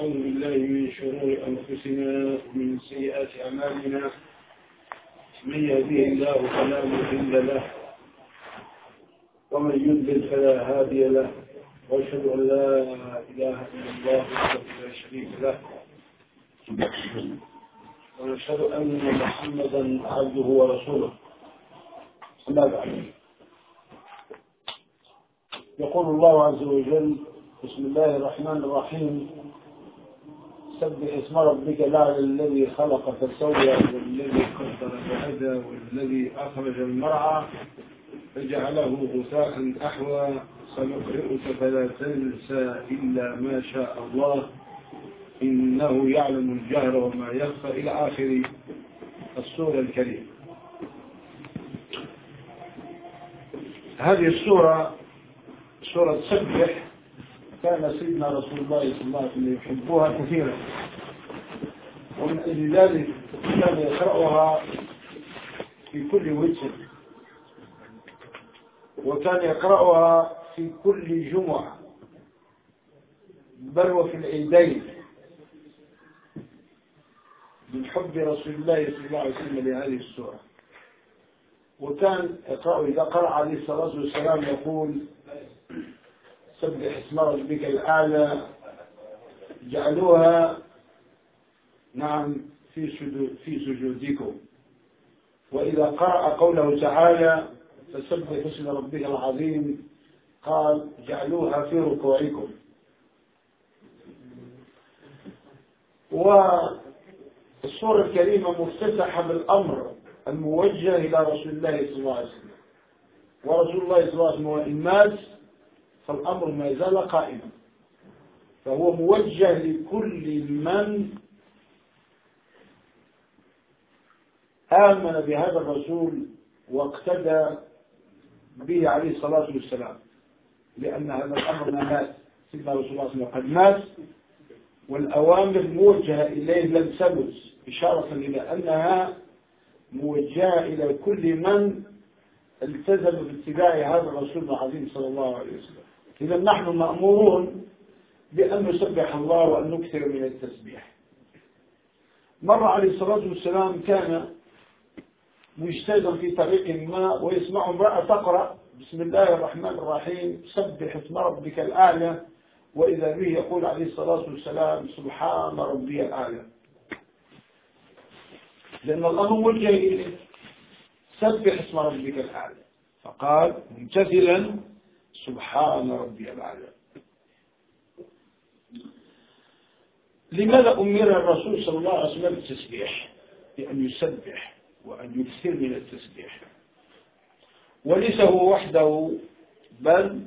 ونعوذ بالله من شرور أنفسنا ومن سيئات أعمالنا. من يهديه الله فلا مضل له ومن يضلل فلا هادي له. وأشهد أن لا إله إلا الله وحده لا شريك له. ونشهد أن محمدا عبده ورسوله. أما بعد يقول الله عز وجل بسم الله الرحمن الرحيم. سبح اسم ربك الاعلى الذي خلق فسوى والذي قدر فهدى والذي أخرج المرعى فجعله غثاء أحوى سنقرئك فلا تنسى إلا ما شاء الله إنه يعلم الجهر وما يخفى إلى آخر السورة الكريمة. هذه السورة سورة سبح كان سيدنا رسول الله صلى الله عليه وسلم يحبها كثيرا. ومن أجل ذلك كان يقرأها في كل وجه. وكان يقرأها في كل جمعة. بل وفي العيدين. من حب رسول الله صلى الله عليه وسلم لهذه السورة. وكان يقرأ إذا قرأ عليه الصلاة والسلام يقول سبح اسم ربك الأعلى جعلوها نعم في سجود في سجودكم. وإذا قرأ قوله تعالى فسبح اسم ربك العظيم قال جعلوها في ركوعكم. والسورة الكريمة مفتتحة بالأمر الموجه إلى رسول الله صلى الله عليه وسلم. ورسول الله صلى الله عليه وسلم الناس فالأمر ما زال قائما فهو موجه لكل من آمن بهذا الرسول واقتدى به عليه الصلاة والسلام. لأن هذا الأمر ما مات. سيدنا رسول الله صلى الله عليه وسلم قد مات. والأوامر موجهة إليه لم تبت إشارة إلى أنها موجهة إلى كل من التزم باتباع هذا الرسول العظيم صلى الله عليه وسلم. إذا نحن مأمورون بأن نسبح الله وأن نكثر من التسبيح. مر عليه الصلاة والسلام كان مجتهدا في طريق ما ويسمع امرأة تقرأ بسم الله الرحمن الرحيم سبح اسم ربك الأعلى وإذا به يقول عليه الصلاة والسلام سبحان ربي الأعلى. لأن الله موجه إليه سبح اسم ربك الأعلى. فقال ممتثلا سبحان ربي الأعلى لماذا أمر الرسول صلى الله عليه وسلم بالتسبيح؟ بأن يسبح وأن يكثر من التسبيح. وليس هو وحده بل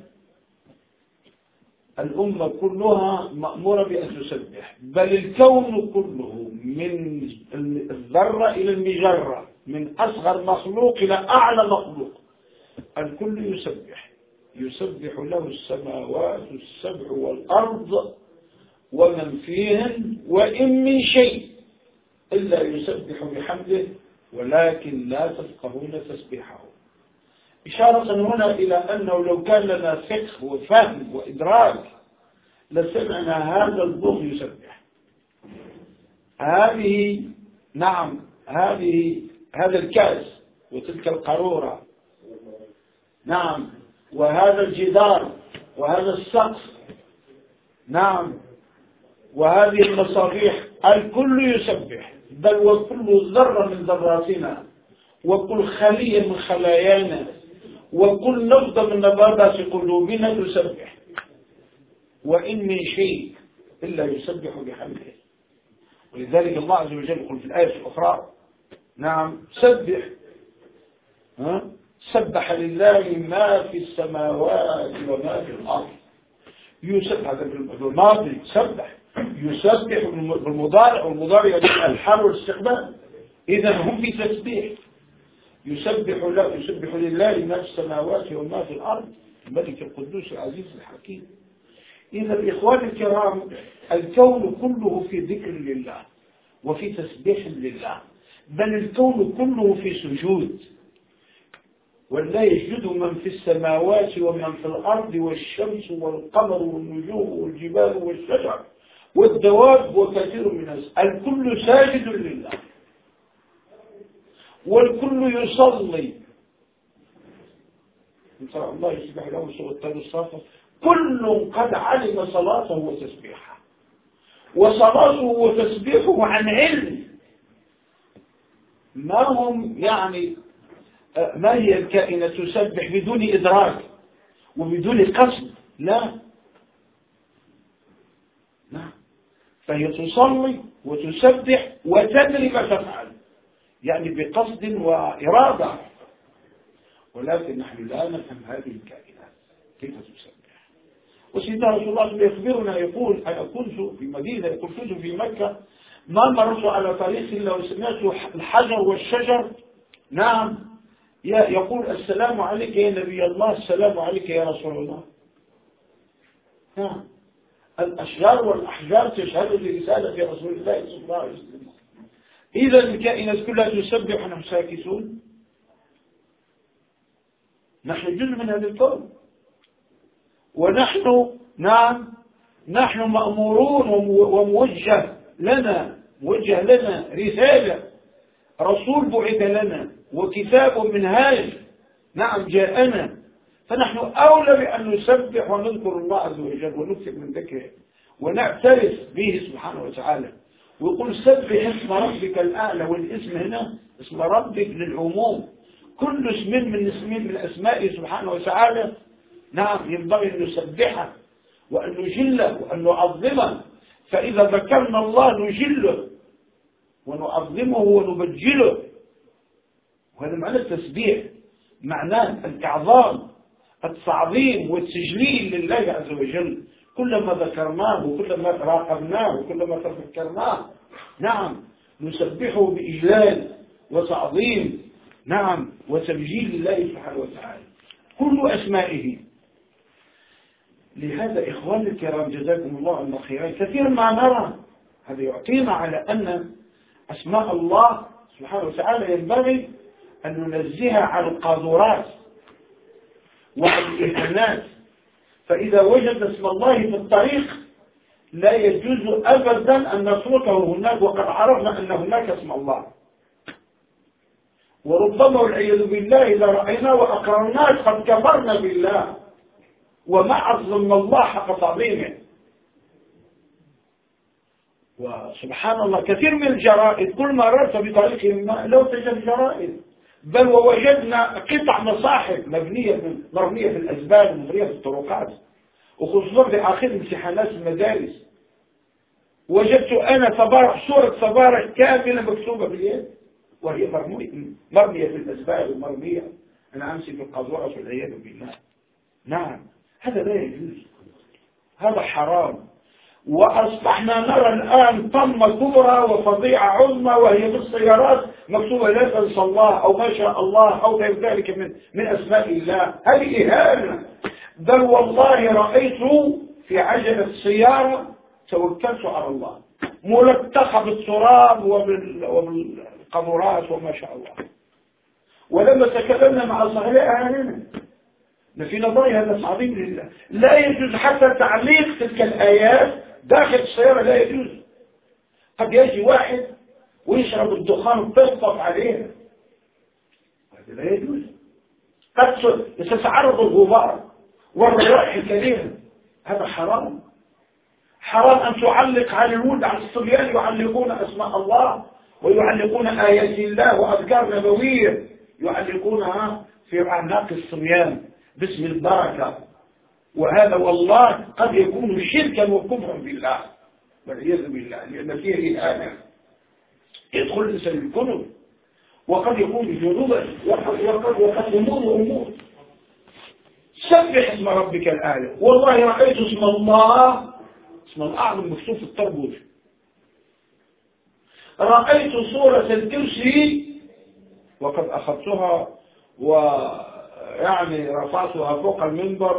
الأمة كلها مأمورة بأن تسبح. بل الكون كله من الذرة إلى المجرة من أصغر مخلوق إلى أعلى مخلوق. الكل يسبح. يسبح له السماوات السبع والأرض ومن فيهن وإن من شيء إلا يسبح بحمده ولكن لا تفقهون تسبيحه. إشارة هنا إلى أنه لو كان لنا فقه وفهم وإدراك لسمعنا هذا البوق يسبح. هذه نعم هذه هذا الكأس وتلك القارورة. نعم. وهذا الجدار وهذا السقف نعم وهذه المصابيح الكل يسبح بل وكل ذرة من ذراتنا وكل خلية من خلايانا وكل نبضة من نبضات قلوبنا تسبح. وإن من شيء إلا يسبح بحمده. ولذلك الله عز وجل يقول في الآية الأخرى نعم سبح. ها؟ سبح لله ما في السماوات وما في الأرض. يسبح هذا بالماضي سبح. يسبح بالمضارع والمضارع يعني الحال والاستقبال. إذا هم في تسبيح. يسبح له يسبح لله ما في السماوات وما في الأرض. الملك القدوس العزيز الحكيم. إذا الإخوان الكرام الكون كله في ذكر لله وفي تسبيح لله. بل الكون كله في سجود. ولا يسجد من في السماوات ومن في الأرض والشمس والقمر والنجوم والجبال والشجر والدواب وكثير من الناس. الكل ساجد لله. والكل يصلي. الله يسبح له سوى الصافة كل قد علم صلاته وتسبيحه. وصلاته وتسبيحه عن علم. ما هم يعني ما هي الكائنة تسبح بدون إدراك وبدون قصد؟ لا. لا. فهي تصلي وتسبح وتدري ما تفعل يعني بقصد وإرادة. ولكن نحن لا نفهم هذه الكائنات كيف تسبح. وسيدنا رسول الله صلى الله عليه وسلم يخبرنا يقول أنا كنت في مدينة كنت في مكة ما مررت على طريق إلا وسمعت الحجر والشجر. نعم. يقول السلام عليك يا نبي الله السلام عليك يا رسول الله. نعم الأشجار والأحجار تشهد لرسالة رسول الله صلى الله عليه وسلم. إذا الكائنات كلها تسبح ونحن ساكتون. نحن جزء من هذا الكون ونحن نعم نحن مأمورون وموجه لنا موجه لنا رسالة. رسول بعث لنا. وكتاب منهاج نعم جاءنا. فنحن أولى بأن نسبح ونذكر الله عز وجل ونكثر من ذكره ونعترف به سبحانه وتعالى. ويقول سبح اسم ربك الأعلى والاسم هنا اسم ربك للعموم. كل اسم من اسمين من أسمائه سبحانه وتعالى. نعم ينبغي أن نسبحه وأن نجله وأن نعظمه. فإذا ذكرنا الله نجله ونعظمه ونبجله. وهذا معنى التسبيح معناه الإعظام التعظيم والتجليل لله عز وجل. كلما ذكرناه وكلما راقبناه وكلما تفكرناه نعم نسبحه بإجلال وتعظيم نعم وتبجيل لله سبحانه وتعالى. كل أسمائه. لهذا إخواني الكرام جزاكم الله عنا خيرا. كثيرا ما نرى. هذا يعطينا على أن أسماء الله سبحانه وتعالى ينبغي أن ننزهها عن القاذورات وعن الإهانات فإذا وجد اسم الله في الطريق لا يجوز أبدا أن نتركه هناك وقد عرفنا أن هناك اسم الله. وربما والعياذ بالله إذا رأيناه وأقرناه قد كفرنا بالله وما عظمنا الله حق تعظيمه. وسبحان الله كثير من الجرائد كل ما رأت بطريق ما لو تجد جرائد. بل ووجدنا قطع مصاحف مبنية مرمية في الأزبال مبنية في الطرقات. وخصوصا في آخر امتحانات المدارس. وجدت أنا صبارح صورة صبارح كاملة مكتوبة باليد وهي مرمية في الأزبال ومرمية. أنا أمسي في القذورة والعياذ بالله. نعم هذا لا يجوز. هذا حرام. وأصبحنا نرى الآن طمة كبرى وفضيعة عظمى وهي بالسيارات مكتوبة لا تنسى الله أو ما شاء الله أو غير ذلك من من أسماء الله. هذه إهانة. بل والله رأيت في عجلة السيارة توكلت على الله. ملتقى بالتراب وبالقبرات وما شاء الله. ولما تكلمنا مع صهيل أهلنا في نظري هذا عظيم لله لا يجوز حتى تعليق تلك الآيات داخل السيارة لا يجوز. قد يجي واحد ويشرب الدخان ويطفط عليه. هذا لا يجوز. قد يتعرض الغبار والروائح الكريمة. هذا حرام. حرام أن تعلق على الولد على الصبيان يعلقون أسماء الله ويعلقون آيات الله وأذكار نبوية. يعلقونها في أعناق الصبيان. باسم البركة. وهذا والله قد يكون شركا وكفرا بالله. والعياذ بالله لأن فيه إهانة يدخل الإنسان الكنب وقد يكون بجنوبا وقد وقد أمور. سبح اسم ربك الأعلى. والله رأيت اسم الله. اسم الأعظم مكتوب في التربوش رأيت صورة الكرسي. وقد أخذتها ويعني رفعتها فوق المنبر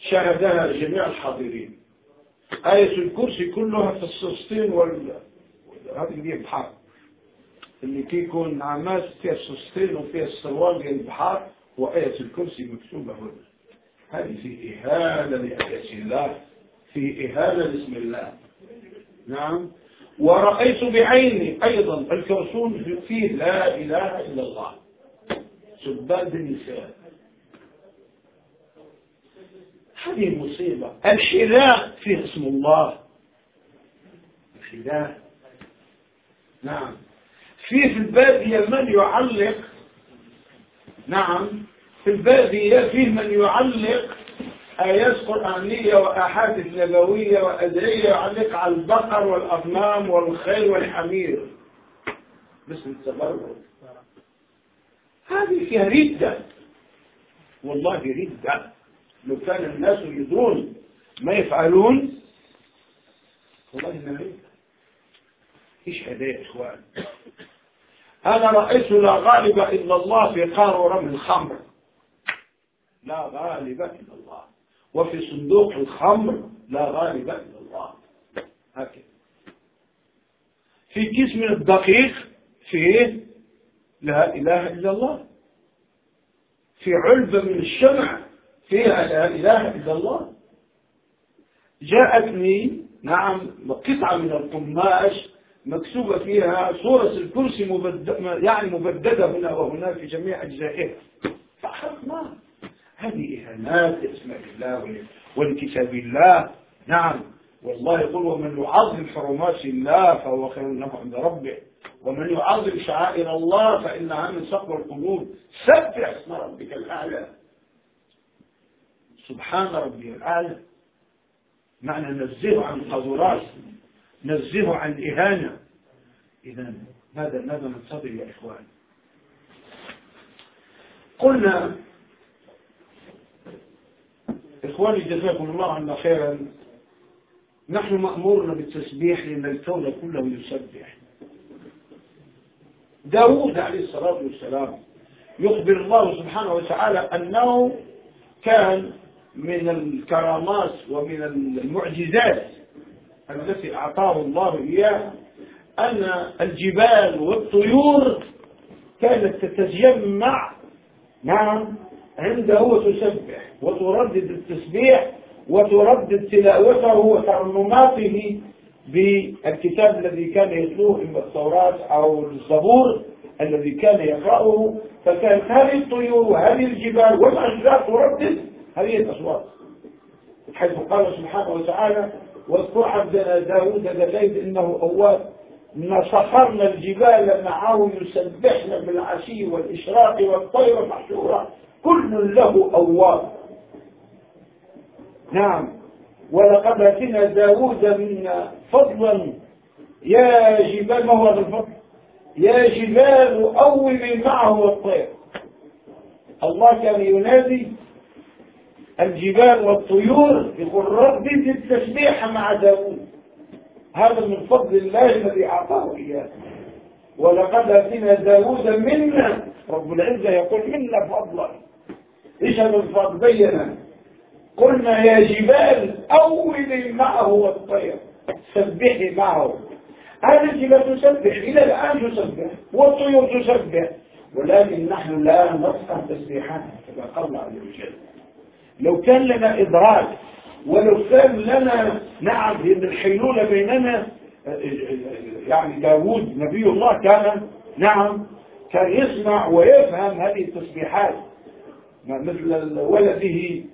وشاهدها جميع الحاضرين. آية الكرسي كلها في السوستين وال هذه اللي البحار. اللي كي يكون عماس فيها السوستين وفيها السروال ديال البحار وآية الكرسي مكتوبة هنا. هذه في إهانة لآية الله في إهانة لاسم الله. نعم. ورأيت بعيني أيضا الكرسون فيه لا إله إلا الله. سباد النساء هذه مصيبة الحذاء فيه اسم الله. الحذاء نعم. في في البادية من يعلق. نعم. في البادية فيه من يعلق آيات قرآنية وأحاديث نبوية وأدعية يعلق على البقر والأغنام والخيل والحمير. باسم التبرد هذه فيها ردة. والله ردة. لو كان الناس يدرون ما يفعلون. والله ما ردة إيش هذا يا إخوان؟ أنا رأيت لا غالب إلا الله في قارورة من الخمر. لا غالب إلا الله. وفي صندوق الخمر لا غالب إلا الله. هكذا. في كيس من الدقيق فيه لا إله إلا الله. في علبة من الشمع. فيها لا إله إلا الله. جاءتني نعم قطعة من القماش مكتوبة فيها صورة الكرسي مبدد يعني مبددة هنا وهنا في جميع أجزائها. فأخذنا هذه إهانات لأسماء الله ولكتاب الله. نعم. والله يقول ومن يعظم حرمات الله فهو خير له عند ربه. ومن يعظم شعائر الله فإنها من صقر القلوب. سبح اسم ربك الأعلى. سبحان ربي الأعلى معنى نزهه عن القذورات نزهه عن الإهانة. إذا ماذا ماذا ننتظر يا إخوان قلنا إخواني جزاكم الله عنا خيرا. نحن مأمورنا بالتسبيح لأن الكون كله يسبح. داود عليه الصلاة والسلام يخبر الله سبحانه وتعالى أنه كان من الكرامات ومن المعجزات التي أعطاه الله إياه أن الجبال والطيور كانت تتجمع نعم عنده وتسبح وتردد التسبيح وتردد تلاوته وترنماته بالكتاب الذي كان يتلوه إما التوراة أو الزبور الذي كان يقرأه. فكانت هذه الطيور وهذه الجبال والأشجار تردد هذه الأصوات. حيث قال سبحانه وتعالى واذكر عبدنا داود ذا إنه أواب سخرنا الجبال معه يسبحن بالعشي والإشراق والطير محشورة كل له أواب. نعم. ولقد اتنا داود منا فضلا يا جبال ما هو هذا الفضل؟ يا جبال أوبي معه الطير. الله كان ينادي الجبال والطيور يقول ربي التسبيح مع داود هذا من فضل الله الذي أعطاه إياه. ولقد أتينا داود منا. رب العزة يقول منا فضلا. إيش هذا الفضل بينا. قلنا يا جبال أولي معه والطير. سبحي معه. هذه الجبال تسبح إلى الآن تسبح والطيور تسبح. ولكن نحن لا نفقه تسبيحاتها كما قال الله عز وجل. لو كان لنا إدراك ولو كان لنا نعم لأن الحيلولة بيننا يعني داود نبي الله كان نعم كان يسمع ويفهم هذه التسبيحات. مثل ولده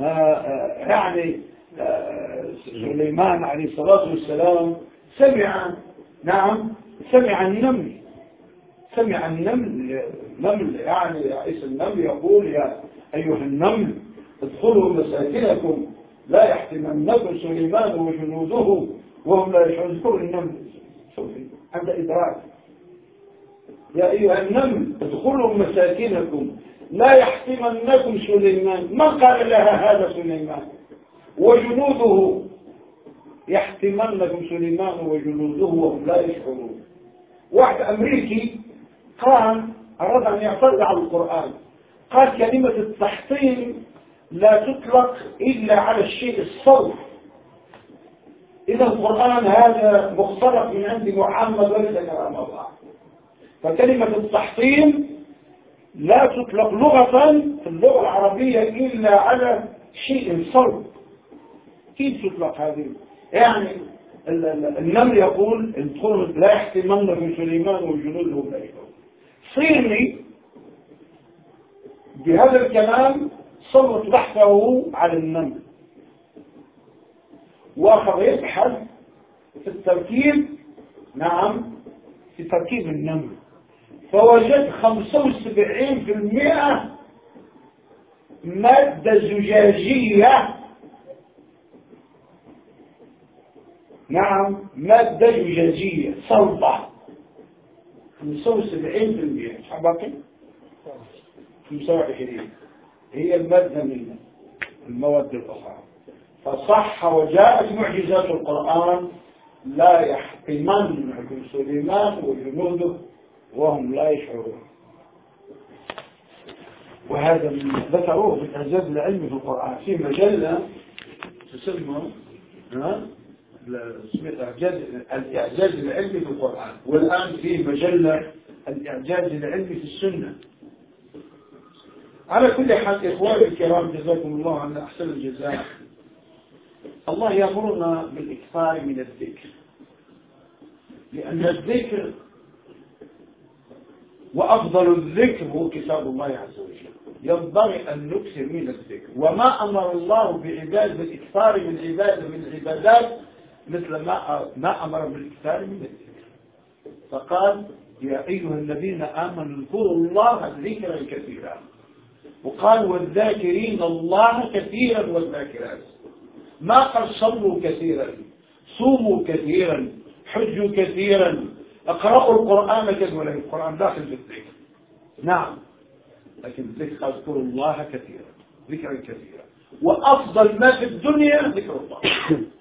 آه، آه، يعني آه، سليمان عليه الصلاة والسلام سمع نعم سمع النمل. سمع النمل نمل يعني رئيس النمل يقول يا أيها النمل ادخلوا مساكنكم لا يحتمنكم سليمان وجنوده وهم لا يشعرون النمل. عند إدراك. يا أيها النمل ادخلوا مساكنكم. لا يحتمنكم سليمان. ما قال لها هذا سليمان؟ وجنوده. يحتمنكم سليمان وجنوده وهم لا يشعرون. واحد أمريكي قال أراد أن يعترض على القرآن. قال كلمة التحطيم لا تطلق إلا على الشيء الصوت إذا القرآن هذا مختلق من عند محمد وليس كلام الله. فكلمة التحطيم لا تطلق لغة في اللغة العربية إلا على شيء صلب كيف تطلق هذه؟ يعني النمل يقول ادخلوا لا يحتمن سليمان وجنوده لا صيني بهذا الكلام سلط بحثه على النمل وآخر يبحث في التركيب نعم في تركيب النمل فوجد 75% مادة زجاجية. نعم مادة زجاجية صلبة. 75% باقي؟ 25 هي المادة من المواد الأخرى. فصح وجاءت معجزات القرآن لا يحطمن سليمان وجنوده وهم لا يشعرون. وهذا ذكروه في الإعجاز العلمي في القرآن. في مجلة تسمى الإعجاز العلمي في القرآن. والآن في مجلة الإعجاز العلمي في السنة. على كل حال إخواني الكرام جزاكم الله عنا أحسن الجزاء. الله يأمرنا بالإكثار من الذكر. لأن الذكر وأفضل الذكر هو كتاب الله عز وجل. ينبغي أن نكثر من الذكر. وما أمر الله بعباد بالإكثار من عبادة من العبادات مثل ما ما أمر بالإكثار من الذكر. فقال يا أيها الذين آمنوا اذكروا الله ذكرا كثيرا وقال والذاكرين الله كثيرا والذاكرات. ما قال صلوا كثيرا صوموا كثيرا حجوا كثيرا اقرأوا القرآن كثيرا ولا القرآن داخل في الذكر. نعم. لكن الذكر اذكروا الله كثيرا ذكرا كثيرا. وأفضل ما في الدنيا ذكر الله.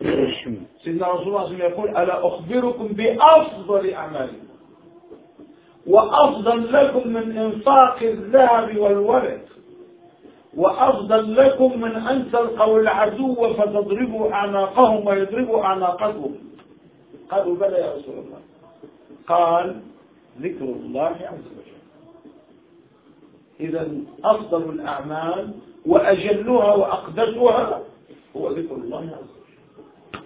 سيدنا رسول الله صلى الله عليه وسلم يقول ألا أخبركم بأفضل أعمالكم؟ وأفضل لكم من إنفاق الذهب والولد. وأفضل لكم من أن تلقوا العدو فتضربوا أعناقهم ويضربوا أعناقكم. قالوا بلى يا رسول الله. قال ذكر الله عز وجل. إذا أفضل الأعمال وأجلها وأقدسها هو ذكر الله عز وجل.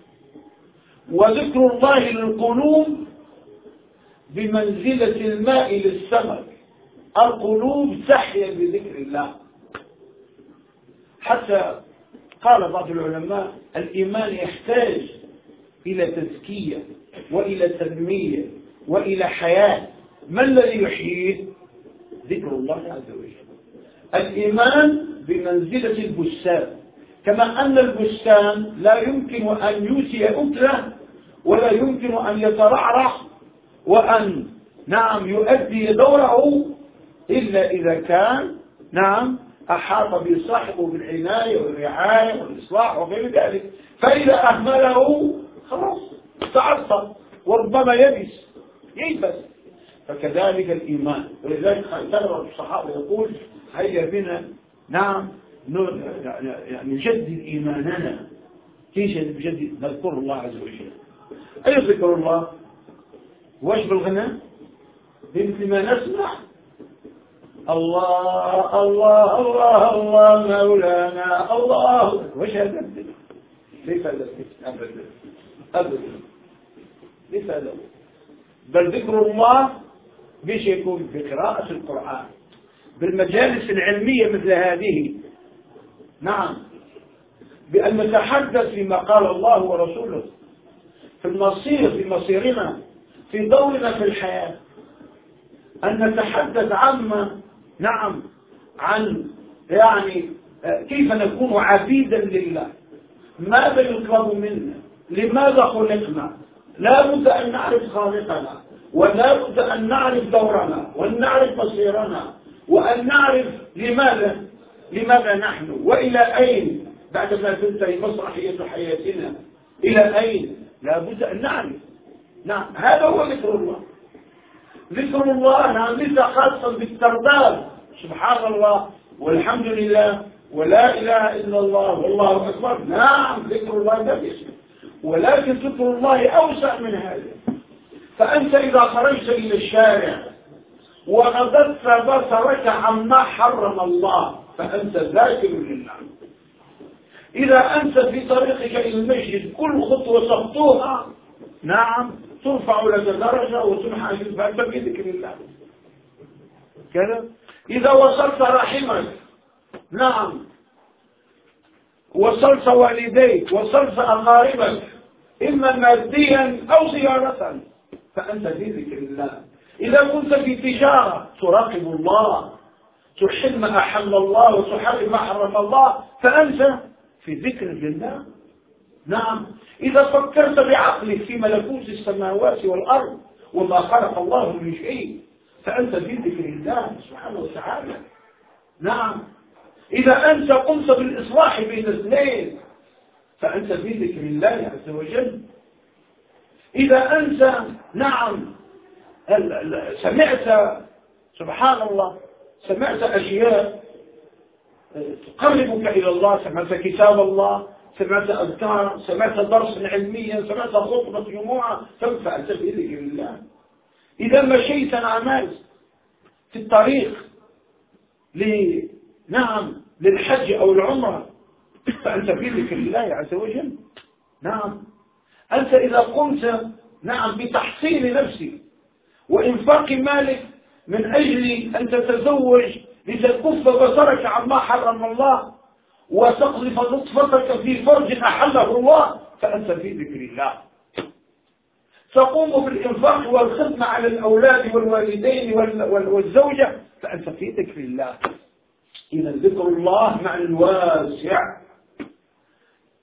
وذكر الله للقلوب بمنزلة الماء للسمك. القلوب تحيا بذكر الله. حتى قال بعض العلماء الإيمان يحتاج إلى تزكية وإلى تنمية وإلى حياة. ما الذي يحييه ذكر الله عز وجل. الإيمان بمنزلة البستان. كما أن البستان لا يمكن أن يوتي أكله ولا يمكن أن يترعرع وأن نعم يؤدي دوره إلا إذا كان نعم أحاط بصاحبه بالعناية والرعاية والإصلاح وغير ذلك. فإذا أهمله خلاص تعصب وربما يبس ييبس. فكذلك الإيمان. ولذلك ترى الصحابة يقول هيا بنا نعم يعني نجدد إيماننا. كيف نجدد؟ نذكر الله عز وجل. أي ذكر الله؟ واش بالغنى بمثل ما نسمع. الله الله الله الله مولانا الله. وش هذا؟ ليس هذا أبدا. أبدا. ليس هذا. بل ذكر الله بيش يكون بقراءة القرآن. بالمجالس العلمية مثل هذه. نعم. بأن نتحدث فيما قال الله ورسوله. في المصير في مصيرنا في دورنا في الحياة. أن نتحدث عما نعم عن يعني كيف نكون عبيدا لله؟ ماذا يطلب منا؟ لماذا خلقنا؟ لا بد أن نعرف خالقنا ولا بد أن نعرف دورنا وأن نعرف مصيرنا وأن نعرف لماذا لماذا نحن وإلى أين؟ بعدما تنتهي مسرحية حياتنا إلى أين؟ لا بد أن نعرف. نعم هذا هو ذكر الله. ذكر الله نعم ليس خاصا بالترداد سبحان الله والحمد لله ولا إله إلا الله والله أكبر. نعم ذكر الله ده باسمه ولكن ذكر الله أوسع من هذا. فأنت إذا خرجت إلى الشارع وغضبت بصرك عما حرم الله فأنت ذاكر لله. إذا أنت في طريقك إلى المسجد كل خطوة تخطوها نعم. ترفع لك درجة وتمحى فأنت بذكر الله كذا؟ إذا وصلت رحمك نعم. وصلت والديك وصلت أقاربك. إما ماديا أو زيارة. فأنت في ذكر الله إذا كنت في تجارة تراقب الله. تحل ما أحل الله وتحرم ما حرم الله. فأنت في ذكر لله نعم. إذا فكرت بعقلك في ملكوت السماوات والأرض وما خلق الله من شيء فأنت في ذكر الله سبحانه وتعالى. نعم. إذا أنت قمت بالإصلاح بين اثنين فأنت في ذكر الله عز وجل. إذا أنت نعم سمعت سبحان الله سمعت أشياء تقربك إلى الله سمعت كتاب الله سمعت أذكار سمعت درسا علميا سمعت خطبة جمعة في ذكر الله. إذا مشيت أعمال في الطريق نعم للحج أو العمرة فأنت في الله عز وجل. نعم. أنت إذا قمت نعم بتحصيل نفسك وإنفاق مالك من أجل أن تتزوج لتكف بصرك عما حرم الله وتقذف نطفتك في فرج أحله الله فأنت في ذكر الله. تقوم بالإنفاق والخدمة على الأولاد والوالدين والزوجة فأنت في ذكر الله. إذا ذكر الله معنى واسع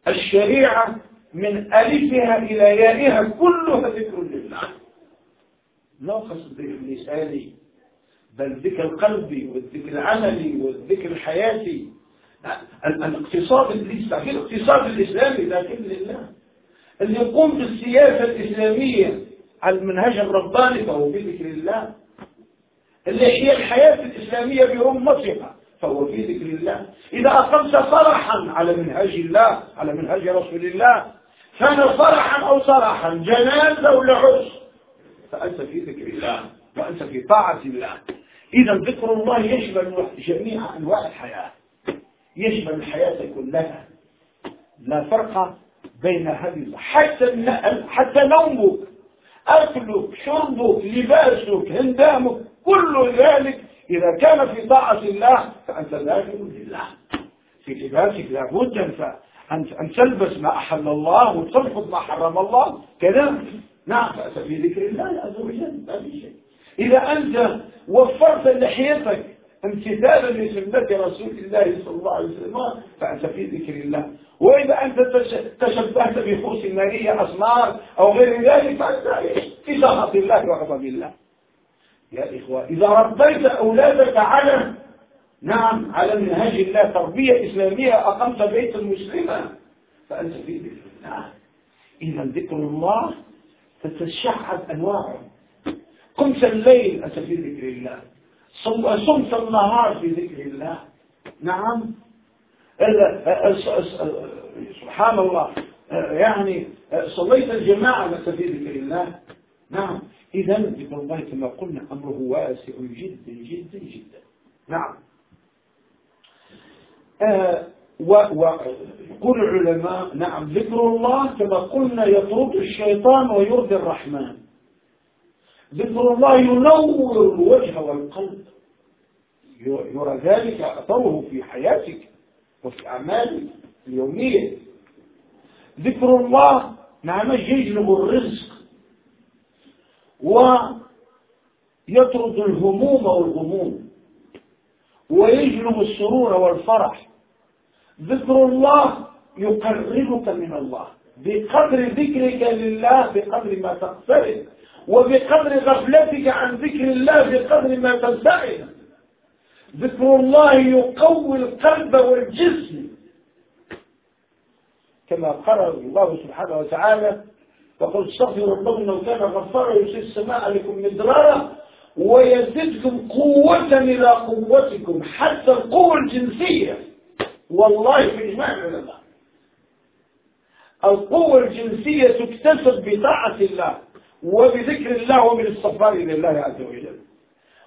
الشريعة من ألفها إلى يائها كلها ذكر لله. لا قصد اللساني بل ذكر القلبي والذكر العملي والذكر الحياتي الاقتصاد الاسلامي الاقتصاد الاسلامي لكن لله. اللي يقوم بالسياسة الإسلامية على المنهج الرباني فهو بذكر الله. اللي هي الحياة الإسلامية برمتها فهو في ذكر الله. إذا أقمت فرحا على منهج الله على منهج رسول الله كان فرحا أو صرحا جنازة ولا عرس فأنت في ذكر الله وأنت في طاعة الله. إذا ذكر الله يشمل جميع أنواع الحياة. يشمل الحياة كلها. لا فرق بين هذه حتى حتى نومك أكلك شربك لباسك هندامك كل ذلك إذا كان في طاعة الله فأنت ذاكر لله. في لباسك لابد أن تلبس ما أحل الله وترفض ما حرم الله. كذا. نعم فأنت في ذكر الله عز وجل ما في شيء. إذا أنت وفرت لحيتك امتثالا لسنة رسول الله صلى الله عليه وسلم فأنت في ذكر الله. وإذا أنت تشبهت بفوس نارية أسمار أو غير ذلك فأنت في سخط الله وغضب الله. يا إخوة إذا ربيت أولادك على نعم على منهج الله تربية إسلامية أقمت بيت مسلما فأنت في ذكر الله. إذا ذكر الله تتشعب أنواعه. قمت الليل أنت في ذكر الله. صمت النهار في ذكر الله. نعم. سبحان الله. يعني صليت الجماعة أنت في ذكر الله. نعم. إذا الله كما قلنا أمره واسع جدا جدا جدا. نعم. آه ويقول العلماء نعم ذكر الله كما قلنا يطرد الشيطان ويرضي الرحمن. ذكر الله ينور الوجه والقلب. يرى ذلك أثره في حياتك وفي أعمالك اليومية. ذكر الله نعم يجلب الرزق ويطرد الهموم والغموم ويجلب السرور والفرح. ذكر الله يقربك من الله. بقدر ذكرك لله بقدر ما تقترب. وبقدر غفلتك عن ذكر الله بقدر ما تنتهي ذكر الله يقوي القلب والجسم. كما قال الله سبحانه وتعالى وقل استغفروا ربكم إنه كان غفارا يرسل السماء عليكم مدرارا ويزدكم قوة إلى قوتكم حتى القوة الجنسية. والله في إجماع العلماء. القوة الجنسية تكتسب بطاعة الله. وبذكر الله وبالاستغفار لله عز وجل.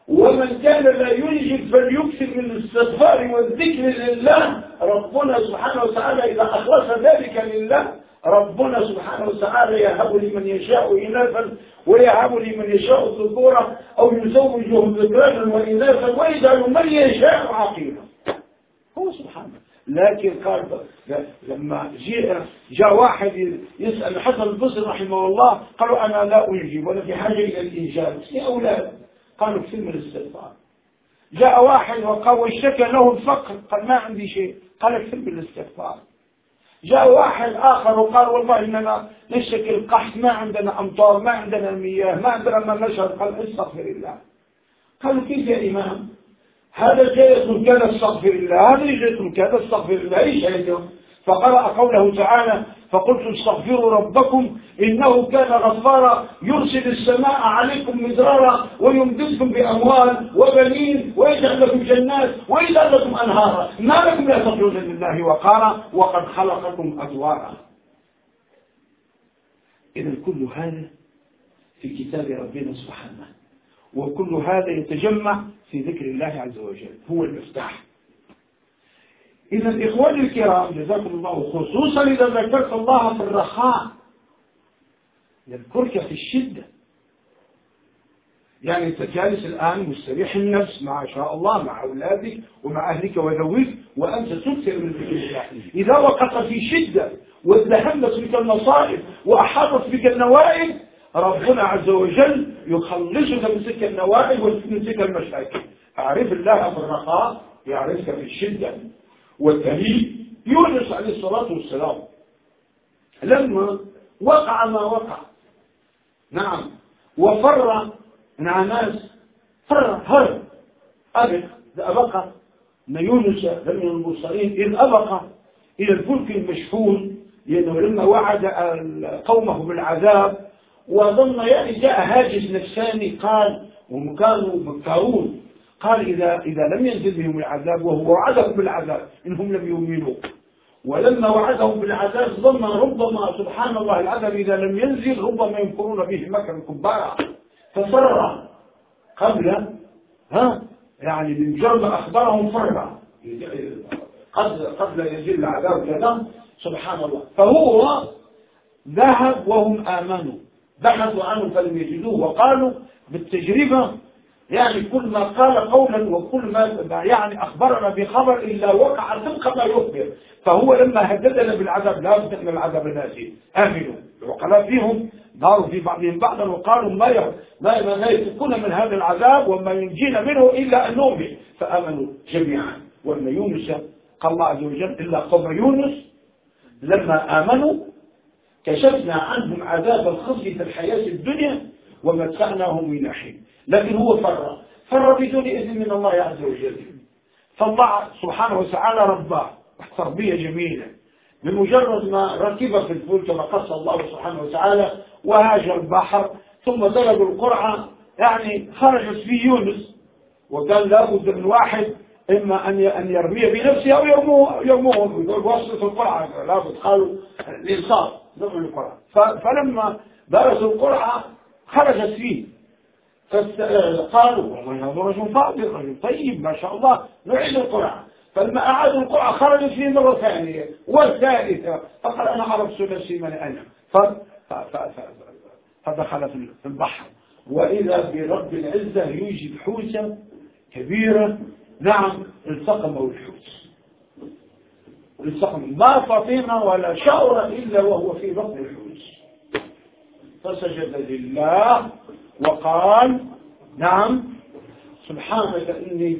ومن كان لا ينجب فليكثر من الاستغفار والذكر لله. ربنا سبحانه وتعالى إذا أخلص ذلك لله ربنا سبحانه وتعالى يهب لمن يشاء إناثا ويهب لمن يشاء ذكورا أو يزوجهم ذكرانا وإناثا ويجعل من يشاء عقيما. هو سبحانه. لكن قال لما جاء جاء واحد يسأل حسن البصري رحمه الله قالوا أنا لا أجيب ولا في حاجة إلى الإنجاب يا أولاد قالوا كثير من الاستغفار. جاء واحد وقال واشتكى له الفقر قال ما عندي شيء. قال كثير من الاستغفار. جاء واحد آخر وقال والله إننا نشتكي القحط ما عندنا أمطار ما عندنا مياه ما عندنا ما نشرب. قال استغفر الله. قالوا كيف يا إمام؟ هذا جائز كان استغفر الله هذا جائز كان استغفر الله إيش عندهم فقرأ قوله تعالى فقلت استغفروا ربكم إنه كان غفارا يرسل السماء عليكم مدرارا ويمددكم بأموال وبنين ويجعل لكم جنات ويجعل لكم أنهارا. ما لكم لا ترجون لله وقارا وقد خلقكم أدوارا إذا كل هذا في كتاب ربنا سبحانه. وكل هذا يتجمع في ذكر الله عز وجل. هو المفتاح. إذا إخواني الكرام جزاكم الله خصوصا إذا ذكرت الله في الرخاء. يذكرك في الشدة. يعني أنت جالس الآن مستريح النفس مع شاء الله مع أولادك ومع أهلك وذويك وأنت تكثر من ذكر الله. إذا وقعت في شدة وازدهمت بك المصائب وأحاطت بك النوائب ربنا عز وجل يخلصك من تلك النوائب ومن تلك المشاكل. أعرف الله في الرخاء يعرفك في الشدة والدليل. يونس عليه الصلاة والسلام لما وقع ما وقع. نعم. وفر مع ناس فر هرب أبق أبقى. أن يونس من المرسلين إذ أبقى إلى الفلك المشحون لأنه لما وعد قومه بالعذاب وظن يعني جاء هاجس نفساني قال وهم كانوا مكارون قال إذا إذا لم ينزل بهم العذاب وهو وعدهم بالعذاب إنهم لم يؤمنوا. ولما وعدهم بالعذاب ظن ربما سبحان الله العذاب إذا لم ينزل ربما ينكرون به مكرا كبارا. ففر قبل ها يعني بمجرد أخبرهم فر قبل قبل ينزل العذاب كذا سبحان الله. فهو ذهب وهم آمنوا. بحثوا عنه فلم يجدوه وقالوا بالتجربة يعني كل ما قال قولا وكل ما يعني أخبرنا بخبر إلا وقع طبق ما يخبر. فهو لما هددنا بالعذاب لا بد من العذاب نازل آمنوا. العقلاء فيهم داروا في بعضهم بعضا وقالوا ما ما ما من هذا العذاب وما ينجينا منه إلا أن نؤمن. فآمنوا جميعا. وأن يونس قال الله عز وجل إلا قوم يونس لما آمنوا كشفنا عنهم عذاب الخزي في الحياة الدنيا ومتعناهم إلى حين. لكن هو فر. فر بدون إذن من الله عز وجل. فالله سبحانه وتعالى رباه. تربية جميلة بمجرد ما ركب في الفلك قص الله سبحانه وتعالى وهاجر البحر ثم ضرب القرعة يعني خرجت في يونس. وكان لابد من واحد إما أن أن يرمي بنفسه أو يرموه يرموهم وصلة القرعة. لابد قالوا الإنصاف نرمي القرعة. فلما درسوا القرعة خرجت فيه والله هذا رجل فاضل رجل. طيب ما شاء الله نعيد القرعة. فلما أعادوا القرعة خرجت فيه مرة ثانية والثالثة. فقال أنا عرفت نفسي من أنا؟ فدخل في البحر. وإذا برب العزة يوجد حوسة كبيرة نعم التقمه الحوت التقم ما فطن ولا شعر إلا وهو في بطن الحوت. فسجد لله وقال نعم سبحانك إني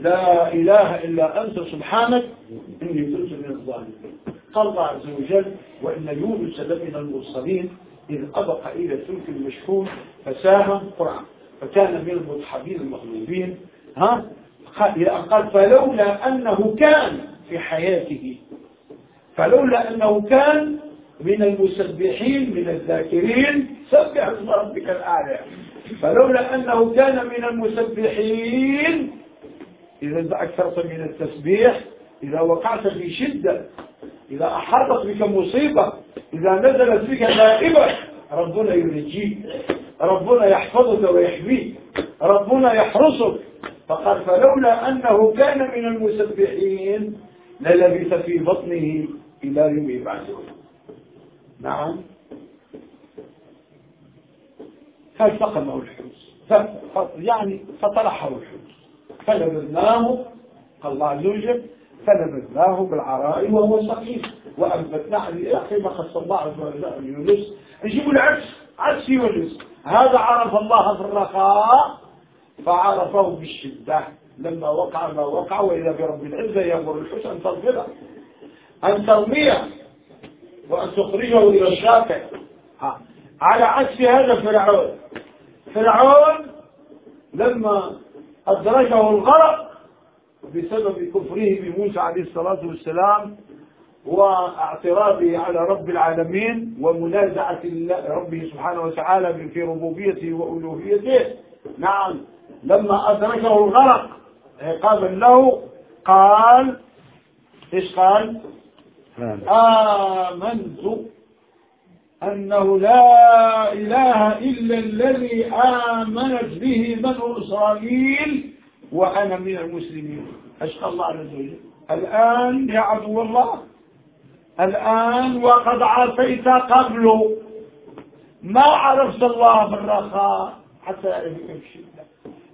لا إله إلا أنت سبحانك إني كنت من الظالمين. قال الله عز وجل وإن يونس لمن المرسلين إذ أبق إلى سلك المشحون فساهم قرآن. فكان من المتحبين المغلوبين ها؟ قال فلولا أنه كان في حياته. فلولا أنه كان من المسبحين من الذاكرين. سبح اسم ربك الأعلى. فلولا أنه كان من المسبحين. إذا أكثرت من التسبيح. إذا وقعت في شدة. إذا أحاطت بك مصيبة. إذا نزلت بك نائبة ربنا ينجيك. ربنا يحفظك ويحميك. ربنا يحرسك. فقال فلولا أنه كان من المسبحين للبث في بطنه إلى يوم يبعثون. نعم. فالتقمه الحوت؟ يعني فطرحه الحوت. فلبذناه قال الله عز وجل فنبذناه بالعراء وهو سقيم. وأنبتنا عليه أخي ما خص الله عز وجل يونس. نجيب العكس عكس يونس. هذا عرف الله في الرخاء فعرفه بالشدة. لما وقع ما وقع وإذا برب العزة يأمر الحوت أن تغفره أن ترميه وأن تخرجه إلى الشاطئ على عكس هذا فرعون. فرعون لما أدركه الغرق بسبب كفره بموسى عليه الصلاة والسلام واعتراضه على رب العالمين ومنازعة ربه سبحانه وتعالى في ربوبيته وألوهيته. نعم. لما أدركه الغرق عقابا له قال إيش قال؟ آمنت أنه لا إله إلا الذي آمنت به بنو إسرائيل وأنا من المسلمين. أشهد الله عز وجل. الآن يا عدو الله الآن وقد عصيت قبل ما عرفت الله في الرخاء حتى يعرفك في الشدة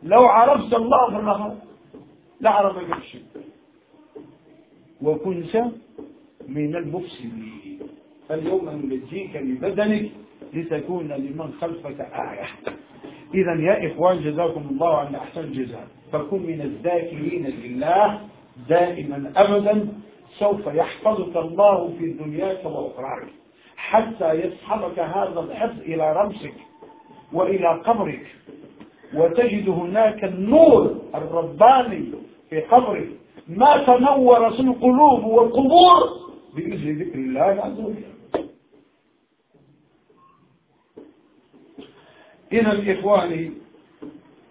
لو عرفت الله لعرفك الشدة وكنت من المفسدين. اليوم ننجيك ببدنك لتكون لمن خلفك آية. إذا يا إخوان جزاكم الله عن أحسن الجزاء. فكن من الذاكرين لله دائما أبدا. سوف يحفظك الله في دنياك وأخراك. حتى يسحبك هذا الحفظ إلى رمسك وإلى قبرك. وتجد هناك النور الرباني في قبرك ما تنورت القلوب والقبور بإذن ذكر الله عز وجل. إذا إخواني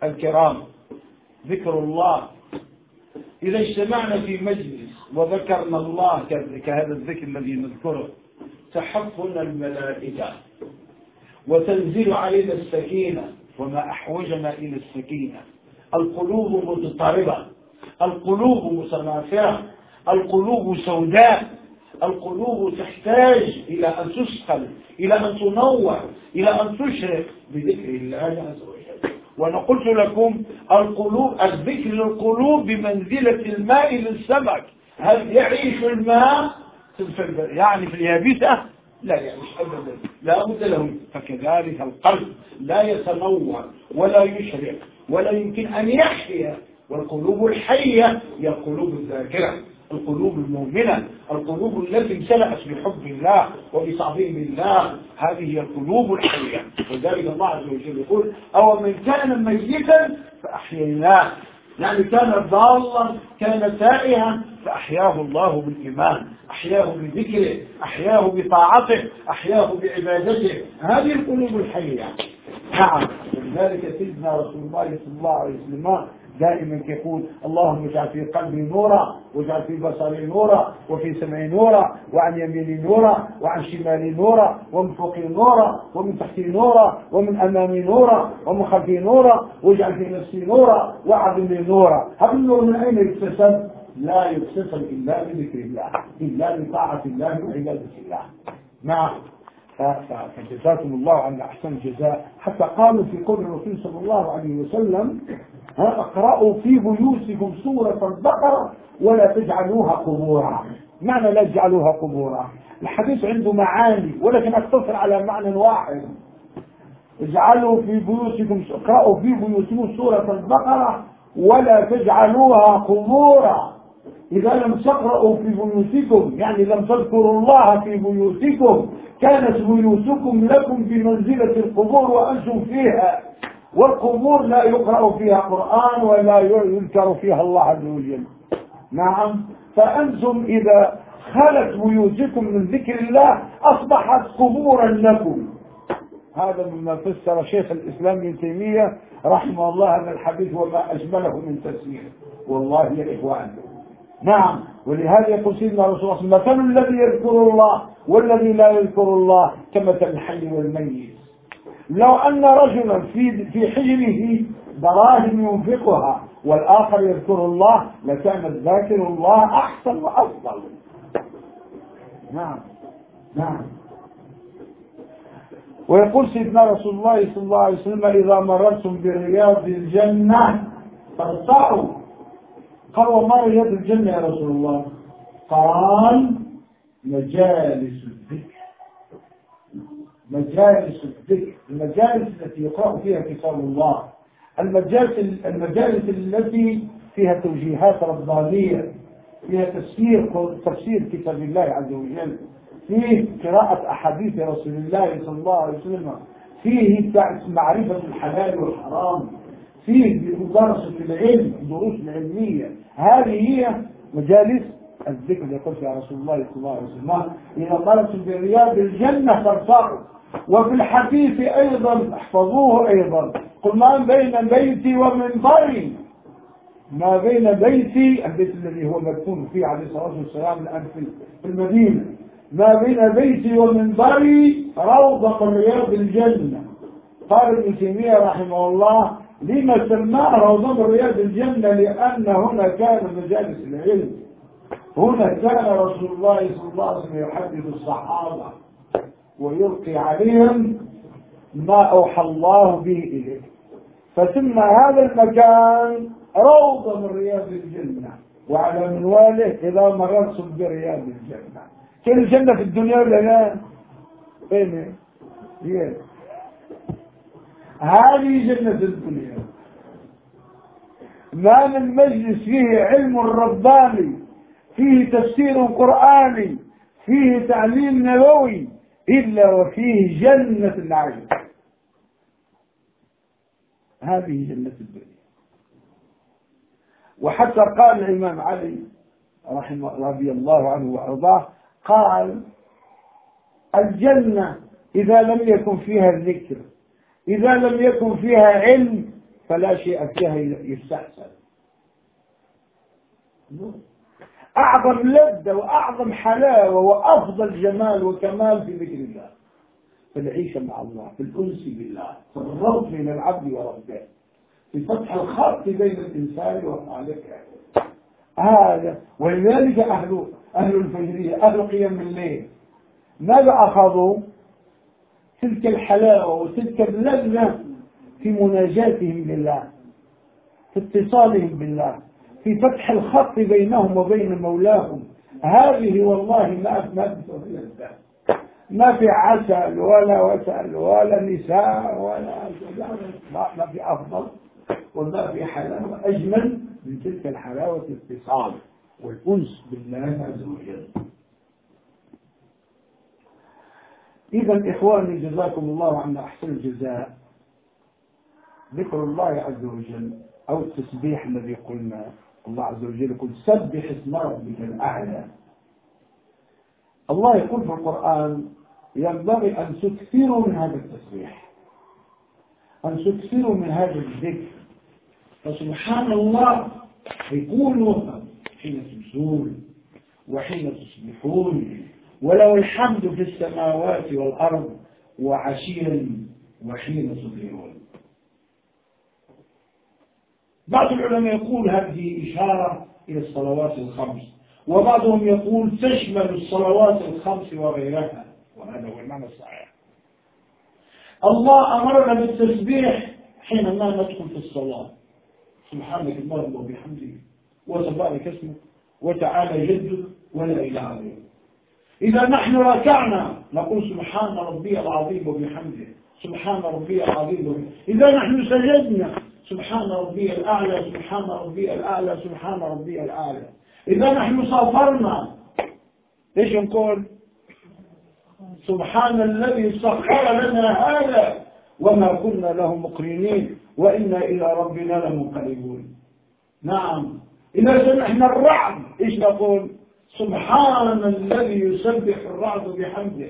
الكرام ذكر الله. إذا اجتمعنا في مجلس وذكرنا الله كهذا الذكر الذي نذكره تحفنا الملائكة وتنزل علينا السكينة. وما أحوجنا إلى السكينة. القلوب مضطربة القلوب متنافرة. القلوب سوداء. القلوب تحتاج إلى أن تسخن إلى أن تنور إلى أن تشرق بذكر الله عز وجل. وأنا قلت لكم القلوب الذكر للقلوب بمنزلة الماء للسمك. هل يعيش الماء؟ يعني في اليابسة؟ لا يعيش أبدا. لا بد له فكذلك القلب لا يتنور ولا يشرق ولا يمكن أن يحيا. والقلوب الحية هي القلوب الذاكرة القلوب المؤمنة القلوب التي امتلأت بحب الله وبتعظيم الله. هذه هي القلوب الحية. ولذلك الله عز وجل يقول أو من كان ميتا فأحييناه. يعني كان ضالا كان تائها فأحياه الله بالإيمان أحياه بذكره أحياه بطاعته أحياه بعبادته. هذه القلوب الحية. نعم ولذلك سيدنا رسول الله صلى الله عليه وسلم دائما يقول اللهم اجعل في قلبي نورا واجعل في بصري نورا وفي سمعي نورا وعن يميني نورا وعن شمالي نورا ومن فوقي نورا ومن تحتي نورا ومن أمامي نورا ومن خلفي نورا واجعل في نفسي نورا وأعظم لي نورا. هذا النور من أين يكتسب؟ لا يكتسب إلا بذكر الله إلا بطاعة الله وعبادة الله. نعم. فجزاكم الله عنا أحسن الجزاء حتى قالوا في قول الرسول صلى الله عليه وسلم اقرأوا في بيوتكم سورة البقرة ولا تجعلوها قبورا. معنى لا تجعلوها قبورا. الحديث عنده معاني ولكن اقتصر على معنى واحد. اجعلوا في بيوتكم اقرأوا في بيوتكم سورة البقرة ولا تجعلوها قبورا. إذا لم تقرأوا في بيوتكم يعني لم تذكروا الله في بيوتكم كانت بيوتكم لكم بمنزلة القبور وأنتم فيها. والقبور لا يقرأ فيها قرآن ولا يذكر فيها الله عز وجل. نعم. فأنتم إذا خلت بيوتكم من ذكر الله أصبحت قبورا لكم. هذا مما فسر شيخ الإسلام ابن تيمية رحمه الله هذا الحديث وما أجمله من تفسير. والله يا إخوان. نعم. ولهذا يقول سيدنا رسول الله مثل الذي يذكر الله والذي لا يذكر الله كمثل الحي والميت. لو أن رجلا في في حجره دراهم ينفقها والآخر يذكر الله لكان الذاكر الله أحسن وأفضل. نعم. نعم. ويقول سيدنا رسول الله صلى الله عليه وسلم إذا مررتم برياض الجنة فارتعوا. قال وما رياض الجنة يا رسول الله. قال مجالس الذكر. مجالس الذكر المجالس التي يقرأ فيها كتاب الله. المجالس المجالس التي فيها توجيهات ربانية فيها تفسير تفسير كتاب الله عز وجل. فيه قراءة أحاديث رسول الله صلى الله عليه وسلم. فيه معرفة الحلال والحرام. فيه مدرسة العلم الدروس العلمية هذه هي مجالس الذكر يقول فيها رسول الله صلى الله عليه وسلم. إذا مرت برياض الجنة فارفعوا وفي الحديث أيضا احفظوه أيضا. قل ما بين بيتي ومنبري ما بين بيتي البيت الذي هو مدفون فيه عليه الصلاة والسلام الآن في المدينة. ما بين بيتي ومنبري روضة من رياض الجنة. قال ابن تيمية رحمه الله لما سماه روضة من رياض الجنة لأن هنا كان مجالس العلم. هنا كان رسول الله صلى الله عليه وسلم يحدث الصحابة ويلقي عليهم ما أوحى الله به إليه. فسمى هذا المكان روضة من رياض الجنة وعلى منواله إذا مررتم برياض الجنة. كل الجنة في الدنيا ولا لا؟ فين هي هذه جنة الدنيا. ما من مجلس فيه علم رباني فيه تفسير قرآني فيه تعليم نبوي إلا وفيه جنة النعيم هذه جنة الدنيا. وحتى قال الإمام علي رحمه رضي الله عنه وأرضاه قال الجنة إذا لم يكن فيها الذكر. إذا لم يكن فيها علم فلا شيء فيها يستحسن. أعظم لذة وأعظم حلاوة وأفضل جمال وكمال في ذكر الله. في العيشة مع الله في الأنس بالله في الربط بين العبد وربه. في فتح الخط بين الإنسان وخالقه. هذا ولذلك أهل أهل الفجرية أهل قيام الليل. ماذا أخذوا؟ تلك الحلاوة وتلك اللذة في مناجاتهم لله في اتصالهم بالله في فتح الخط بينهم وبين مولاهم. هذه والله ما ما ما في عسل ولا وسل ولا نساء ولا ما في أفضل وما في حلاوة أجمل من تلك الحلاوة الاتصال والأنس بالله عز وجل. إذا إخواني جزاكم الله عنا أحسن الجزاء. ذكر الله عز وجل أو التسبيح الذي قلنا. الله عز وجل يقول سبح اسم ربك الأعلى. الله يقول في القرآن ينبغي أن تكثروا من هذا التسبيح. أن تكثروا من هذا الذكر. فسبحان الله يقول حين تمسون وحين تصبحون ولو الحمد في السماوات والأرض وعشيا وحين تظهرون. بعض العلماء يقول هذه إشارة إلى الصلوات الخمس وبعضهم يقول تشمل الصلوات الخمس وغيرها وهذا هو المعنى الصحيح. الله أمرنا بالتسبيح حينما ندخل في الصلاة. سبحانك اللهم وبحمدك وتبارك اسمك وتعالى جدك ولا إله غيرك إذا نحن ركعنا نقول سبحان ربي العظيم وبحمده سبحان ربي العظيم وبحمده. إذا نحن سجدنا سبحان ربي الأعلى سبحان ربي الأعلى سبحان ربي الأعلى. إذا نحن سافرنا إيش نقول؟ سبحان الذي سخر لنا هذا وما كنا له مقرنين وإنا إلى ربنا لمنقلبون. نعم. إذا سمعنا الرعد إيش نقول؟ سبحان الذي يسبح الرعد بحمده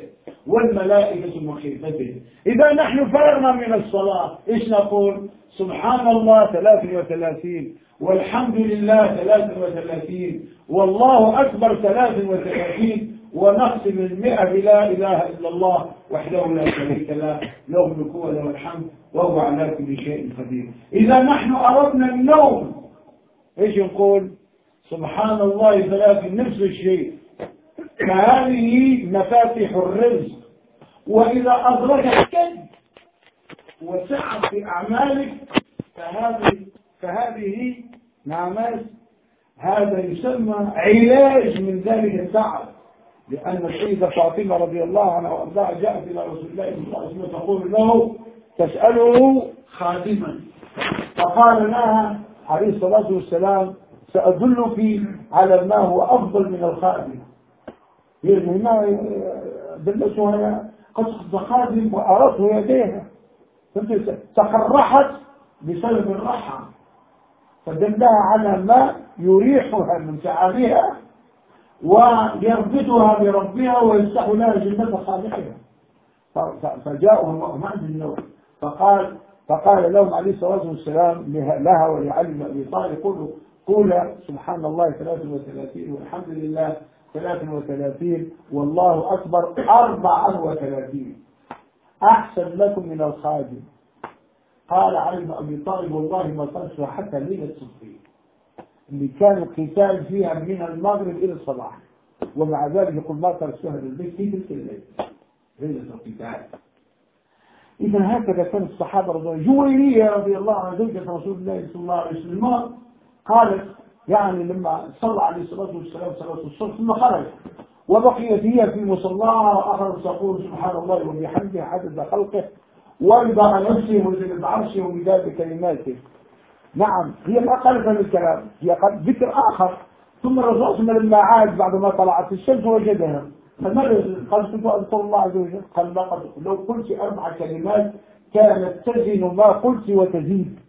والملائكة من خيفته. إذا نحن فرغنا من الصلاة. إيش نقول؟ سبحان الله ثلاث وثلاثين والحمد لله ثلاث وثلاثين والله أكبر ثلاث وثلاثين ونختم المئة بلا إله إلا الله وحده لا شريك له له الملك وله الحمد وهو على كل شيء قدير. إذا نحن أردنا النوم. إيش نقول؟ سبحان الله ثلاث نفس الشيء. فهذه مفاتيح الرزق. وإذا أدركت وسعت في أعمالك فهذه فهذه نعمات. هذا يسمى علاج من ذلك التعب لأن السيدة فاطمة رضي الله عنها وأرضاها جاءت إلى رسول الله صلى الله عليه وسلم تقول له تسأله خادما. فقال لها عليه الصلاة والسلام سأدلك على ما هو أفضل من الخادم. يعني ما دلتها قد خادم وأرته يديها تقرحت بسبب الرحى فدلها على ما يريحها من تعاليها ويربطها بربها ويفتح لها جنة خالقها. فجاءهم وهم عند النوم. فقال فقال لهم عليه الصلاة والسلام لها ولعلي بن أبي طالب قولوا قول سبحان الله 33 والحمد لله 33 والله أكبر 34 أحسن لكم من الخادم. قال علي بن أبي طالب والله ما تنسى حتى ليلة صفين اللي كان القتال فيها من المغرب إلى الصباح. ومع ذلك يقول ما تركتها للبيت في تلك الليلة. ليلة القتال. إذا هكذا كان الصحابة رضي الله جويرية رضي الله عنها زوجة رسول الله صلى الله عليه وسلم قالت يعني لما صلى عليه الصلاة والسلام صلاة الصبح ثم خرج. وبقيت هي في مصلاها وأخرت تقول سبحان الله وبحمده عدد خلقه وارضى نفسه وزن بعرشه ومداد كلماته. نعم هي ما قالت هذا الكلام هي قالت ذكر آخر. ثم الرسول صلى لما عاد بعد ما طلعت الشمس وجدها. فماذا قال سوف أذكر الله عز وجل قال لقد لو قلت أربع كلمات كانت تزن ما قلت وتزيد.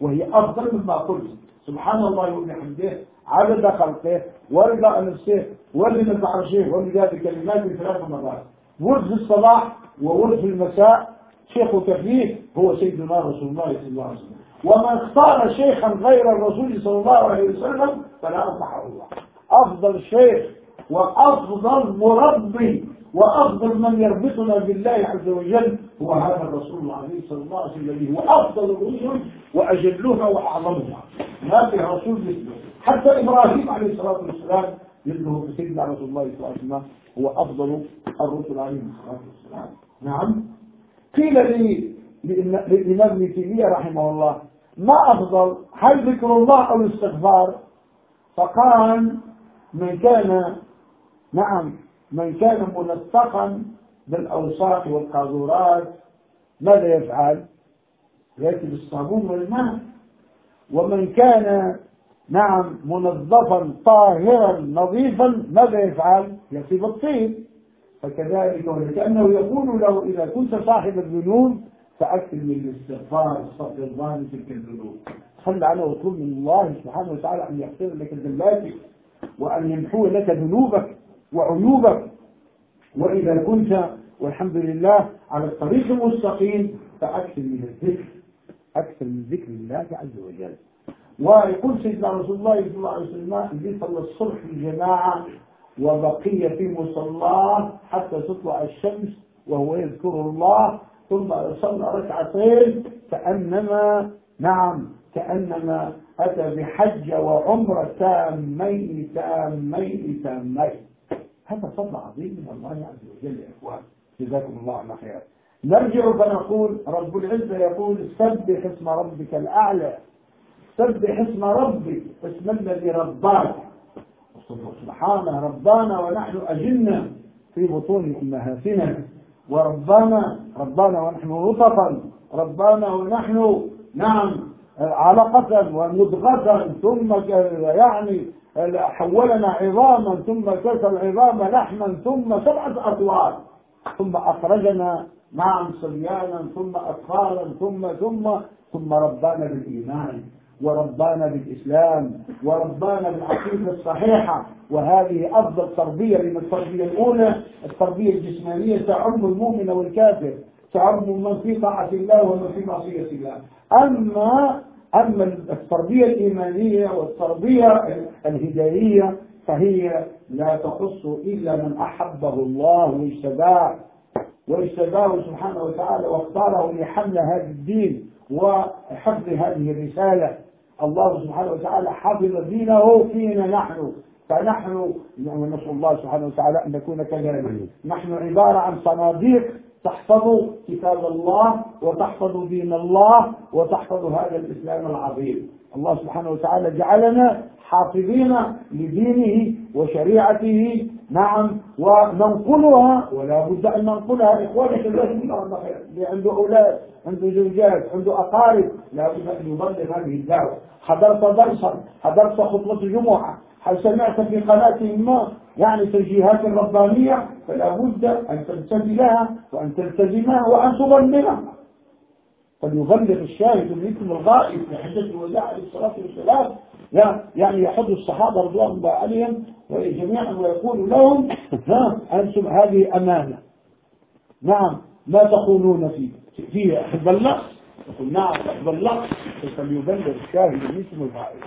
وهي أفضل مما قلت. سبحان الله وبحمده عدد خلقه ورضا نفسه وزن بعرشه ومداد كلماته ثلاث مرات. ورد في الصباح وورد في المساء. شيخ تكليف هو سيدنا رسول الله صلى الله عليه وسلم. ومن اختار شيخا غير الرسول صلى الله عليه وسلم فلا أنصحه الله. أفضل شيخ وأفضل مربي وأفضل من يربطنا بالله عز وجل هو هذا الرسول العظيم صلى الله عليه وسلم الذي هو أفضل الرسل وأجلها وأعظمها. ما في رسول مثله. حتى إبراهيم عليه الصلاة والسلام مثله سيدنا رسول الله صلى الله عليه وسلم هو أفضل الرسل عليه الصلاة والسلام. نعم. قيل لي للإمام ابن تيمية رحمه الله ما أفضل؟ هل ذكر الله أو الاستغفار؟ فقال من كان نعم من كان منسقا بالأوساط والقاذورات ماذا يفعل؟ يأتي بالصابون والماء. ومن كان نعم منظفا طاهرا نظيفا ماذا يفعل؟ يأتي بالطين فكذلك كأنه يقول له إذا كنت صاحب الذنوب فأكثر من الاستغفار استغفر الله من تلك الذنوب. خل على وطلب من الله سبحانه وتعالى أن يغفر لك ذنباتك وأن يمحو لك ذنوبك؟ وعيوبك. وإذا كنت والحمد لله على الطريق المستقيم فأكثر من الذكر أكثر من ذكر الله عز وجل. ويقول سيدنا رسول الله صلى الله عليه وسلم الذي صلى الصبح الجماعة وبقي في مصلاه حتى تطلع الشمس وهو يذكر الله ثم صلى ركعتين كأنما نعم كأنما أتى بحج وعمرة تامين تامين تامين هذا فضل عظيم من الله عز وجل يا إخوان. جزاكم الله عنا خير نرجع فنقول رب العزة يقول سبح اسم ربك الأعلى. سبح اسم ربك اسم الذي رباك. سبحانه ربانا ونحن أجلنا في بطون أمهاتنا. وربانا ربانا ونحن نطفا ربانا ونحن نعم علقة ومضغة ثم يعني حولنا عظاما ثم كسى العظام لحما ثم سبعة أطوار. ثم أخرجنا نعم صبيانا ثم أطفالا ثم ثم ثم ربانا بالإيمان وربانا بالإسلام وربانا بالعقيدة الصحيحة. وهذه أفضل تربية من التربية الأولى التربية الجسمانية تعم المؤمن والكافر تعم من في طاعة الله ومن في معصية الله. أما أما التربية الإيمانية والتربية الهداية فهي لا تخص إلا من أحبه الله واجتباه. واجتباه سبحانه وتعالى واختاره لحمل هذا الدين وحفظ هذه الرسالة. الله سبحانه وتعالى حفظ دينه فينا نحن. فنحن نسأل الله سبحانه وتعالى أن نكون كذلك. نحن عبارة عن صناديق تحفظ كتاب الله وتحفظ دين الله وتحفظ هذا الإسلام العظيم. الله سبحانه وتعالى جعلنا حافظين لدينه وشريعته. نعم وننقلها ولا بد أن ننقلها. اخوانك الذين عنده أولاد عنده زوجات عنده أقارب لا بد أن يبلغ هذه الدعوة. حضرت درسا حضرت خطبة جمعه هل سمعت في قناه ما يعني توجيهات ربانية؟ فلا بد أن تنتبه لها وأن تلتزمها وأن تضمنها فليبلغ الشاهد منكم الغائب في حجة الوداع عليه الصلاة والسلام. يعني يحض الصحابة رضوان الله عليهم جميعا ويقول لهم ها أنتم هذه أمانة. نعم ما تقولون فيه؟ فيها بلغت يقول نعم بلغت فليبلغ الشاهد منكم الغائب.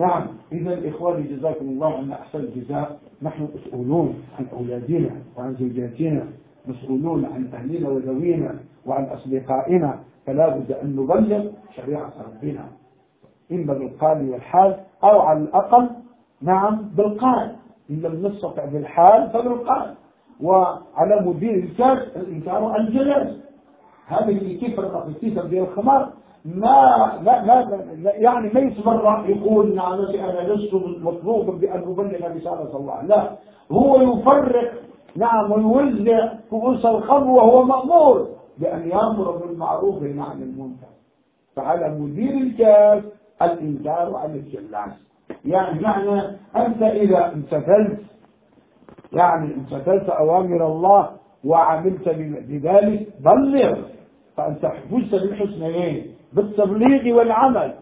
نعم. إذا إخواني جزاكم الله عنا أحسن الجزاء. نحن مسؤولون عن أولادنا وعن زوجاتنا مسؤولون عن أهلنا وذوينا وعن أصدقائنا. فلا بد أن نبلغ شريعة ربنا. إما بالقال والحال أو على الأقل نعم بالقال إن لم نستطع بالحال فبالقال وعلى مدير الكاس الإنكار الجلاس هذه اللي كيف الكيسة ديال الخمار؟ ما لا لا يعني ما يتبرع يقول نعم أنا لست مطلوبا بأن أبلغ رسالة الله لا هو يفرق نعم ويوزع كؤوس الخمر وهو مأمور بأن يأمر بالمعروف عن المنكر. فعلى مدير الكاس الإنكار عن الجلاس. يعني معنى أنت إذا امتثلت يعني امتثلت أوامر الله وعملت بذلك بلغ فأنت فزت بالحسنيين. بالتبليغ والعمل.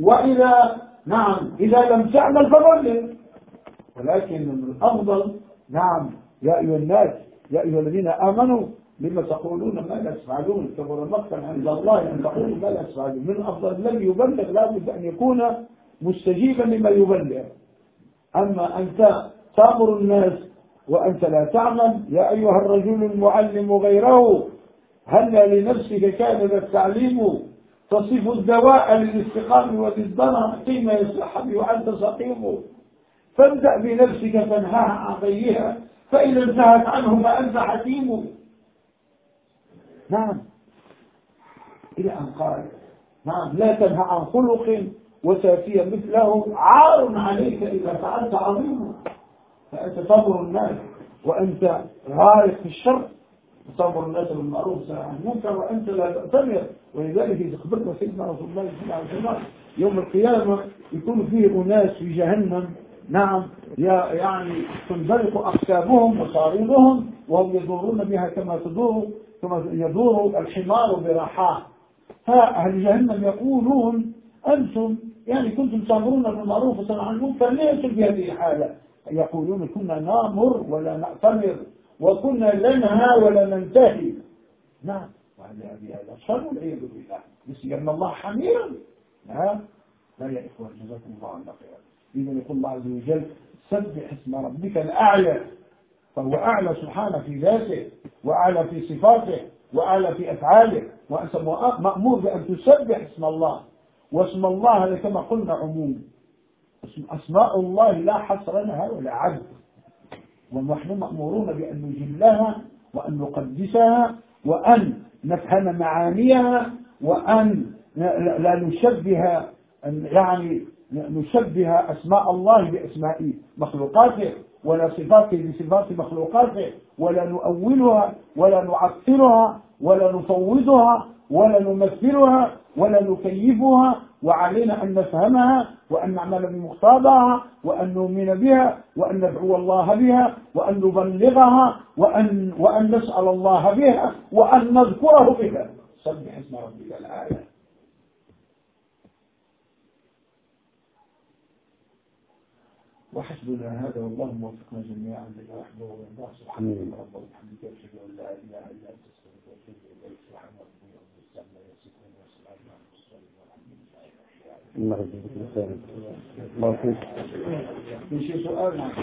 وإذا نعم إذا لم تعمل فبلغ. ولكن الأفضل نعم يا أيها الناس يا أيها الذين آمنوا لما تقولون ما لا تفعلون؟ كبر مقتا عند الله أن تقولوا ما لا تفعلون. من أفضل الذي يبلغ لابد أن يكون مستجيبا لما يبلغ. أما أنت تأمر الناس وأنت لا تعمل يا أيها الرجل المعلم غيره هل لنفسك كان ذا التعليم؟ تصف الدواء للاستقام وللضرر قيمة يصح وأنت سقيم فابدأ بنفسك فانهاها عن غيرها فإذا انتهت عنه فأنت حكيم. نعم. إلى أن قال نعم لا تنهى عن خلق وسافيا مثله. عار عليك إذا فعلت عظيما فأنت تأمر الناس وأنت غارق في الشر. تأمر الناس بالمعروف عن المنكر وأنت لا تأتمر ولذلك أخبرنا سيدنا رسول الله صلى الله عليه وسلم يوم القيامة يكون فيه أناس في جهنم. نعم يعني تنزلق أقسامهم وصاريمهم وهم يدورون بها كما تدور ثم يدور الحمار برحاة. فأهل جهنم يقولون أنتم يعني كنتم تأمرون بالمعروف وتنهون عن المنكر ليس في هذه الحالة. يقولون كنا نامر ولا نأتمر. وكنا ننهى ولا ننتهي. نعم. وهذا هذا شر والعياذ بالله. يسجن الله حميرا لا لا يا إخوان جزاكم الله عنا خيرا. إذا يقول الله عز وجل سبح اسم ربك الأعلى. فهو أعلى سبحانه في ذاته وأعلى في صفاته وأعلى في أفعاله. مأمور بأن تسبح اسم الله. واسم الله كما قلنا عموم أسماء الله لا حصر لها ولا عد ونحن مأمورون بأن نجلها وأن نقدسها وأن نفهم معانيها وأن لا نشبه يعني نشبه أسماء الله بأسماء مخلوقاته ولا صفاته بصفات مخلوقاته ولا نؤولها ولا نعطلها ولا نفوضها ولا نمثلها ولا نكيفها وعلينا أن نفهمها وأن نعمل بمقتضاها وأن نؤمن بها وأن ندعو الله بها وأن نبلغها وأن وأن نسأل الله بها وأن نذكره بها. سبح اسم ربك الآية. وحسبنا هذا والله موفقنا جميعا. لما يحبه ويرضاه سبحانه وتعالى وبحمدك أشهد أن لا إله إلا أنت استغفرك واتوب اليك سبحان ربي رب العزه عما يصفون وسلام على المرسلين والحمد لله رب العالمين الله الله يعطيك في شي سؤال معك